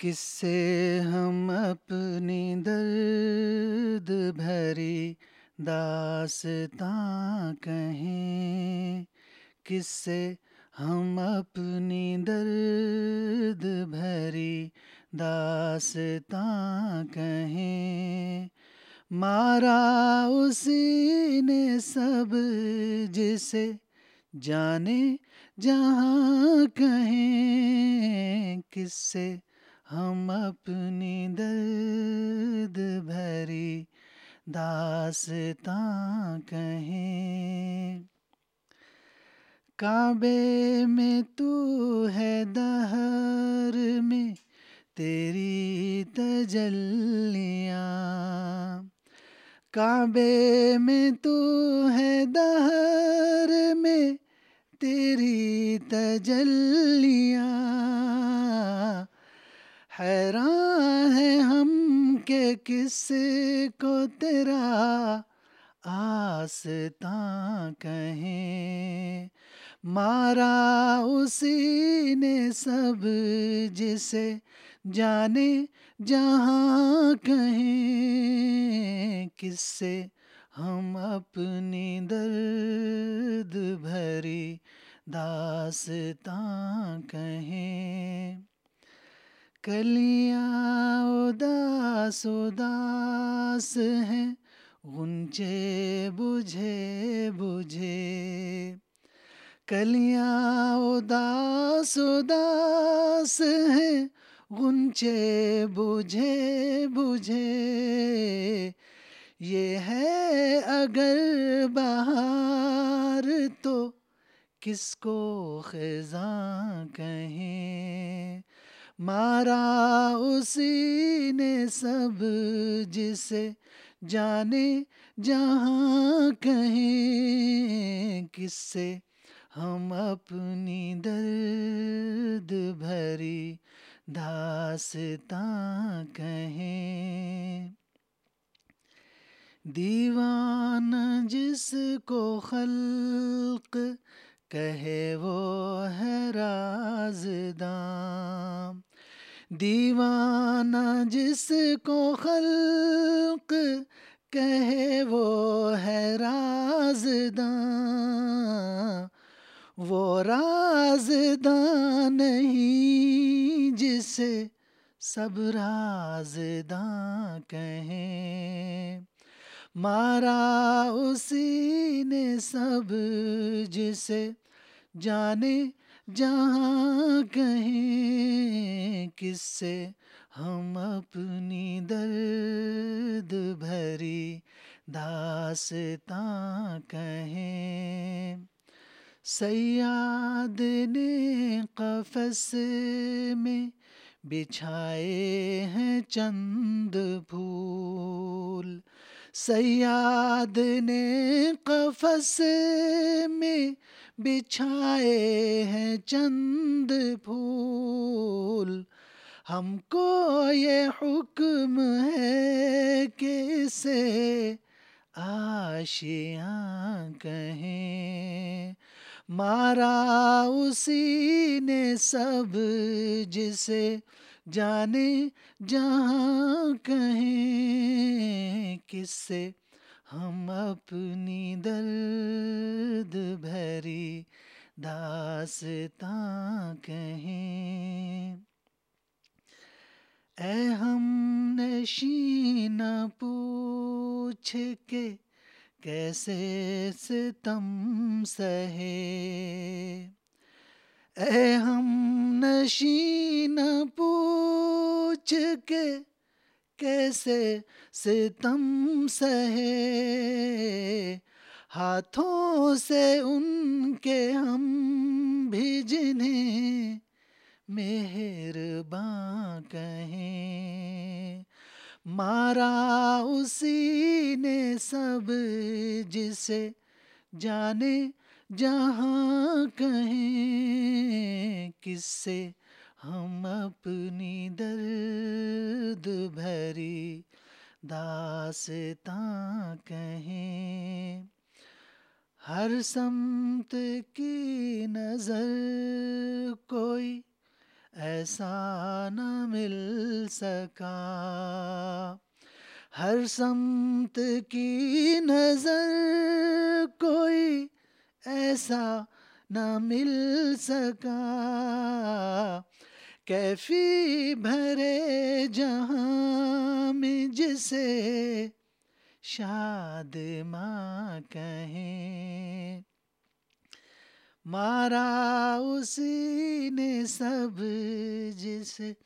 किससे हम अपनी दर्द भरी दासतां कहें? किससे हम अपनी दर्द भरी दासतां कहें? मारा उसी ने सब जिसे जाने जहाँ कहें? किससे हम अपनी दर्द भरी दासतां कहें। काबे में तू है दहर में तेरी तजल्लियाँ। काबे में तू है दहर में तेरी तजल्लियाँ। हैरान है हम के किस को तेरा आसता कहें। मारा उसी ने सब जिसे जाने जहाँ कहें। किससे हम अपनी दर्द भरी दासतां कहें। कलियाँ उदास उदास हैं गुंचे बुझे बुझे। कलियाँ उदास उदास हैं गुंचे बुझे बुझे। ये है अगर बाहर तो किसको खिजा कहें? मारा उसी ने सब जिसे जाने जहाँ कहें किससे हम अपनी दर्द भरी दासतां कहें। दीवान जिसको खल्क कहे वो है राजदाम दीवाना जिसको खल्क कहे वो है राजदा वो राजदा नहीं जिसे सब राजदा कहें। मारा उसी ने सब जिसे जाने जहाँ कहें किससे हम अपनी दर्द भरी दासतां कहें। सयाद ने कफस में बिछाए हैं चंद फूल। सयाद ने कफस में बिछाए हैं चंद फूल। हमको ये हुक्म है कि से आशियाँ कहें? मारा उसी ने सब जिसे जाने जहाँ कहें। किससे हम अपनी दर्द भरी दासता कहें? ए हम नशीन पूछ के कैसे सितम सहे? ए हम नशीन पूछ के कैसे सितम सहे। हाथों से उनके हम भी जिन्हें मेहरबान कहें। मारा उसी ने सब जिसे जाने जहाँ कहें। किससे हम अपनी दर्द भरी दासतां कहें। हर समत की नज़र कोई ऐसा न मिल सका। हर समत की नज़र कोई ऐसा न मिल सका। कैफी भरे जहाँ में जिसे शाद माँ कहें। मारा उसी ने सब जिसे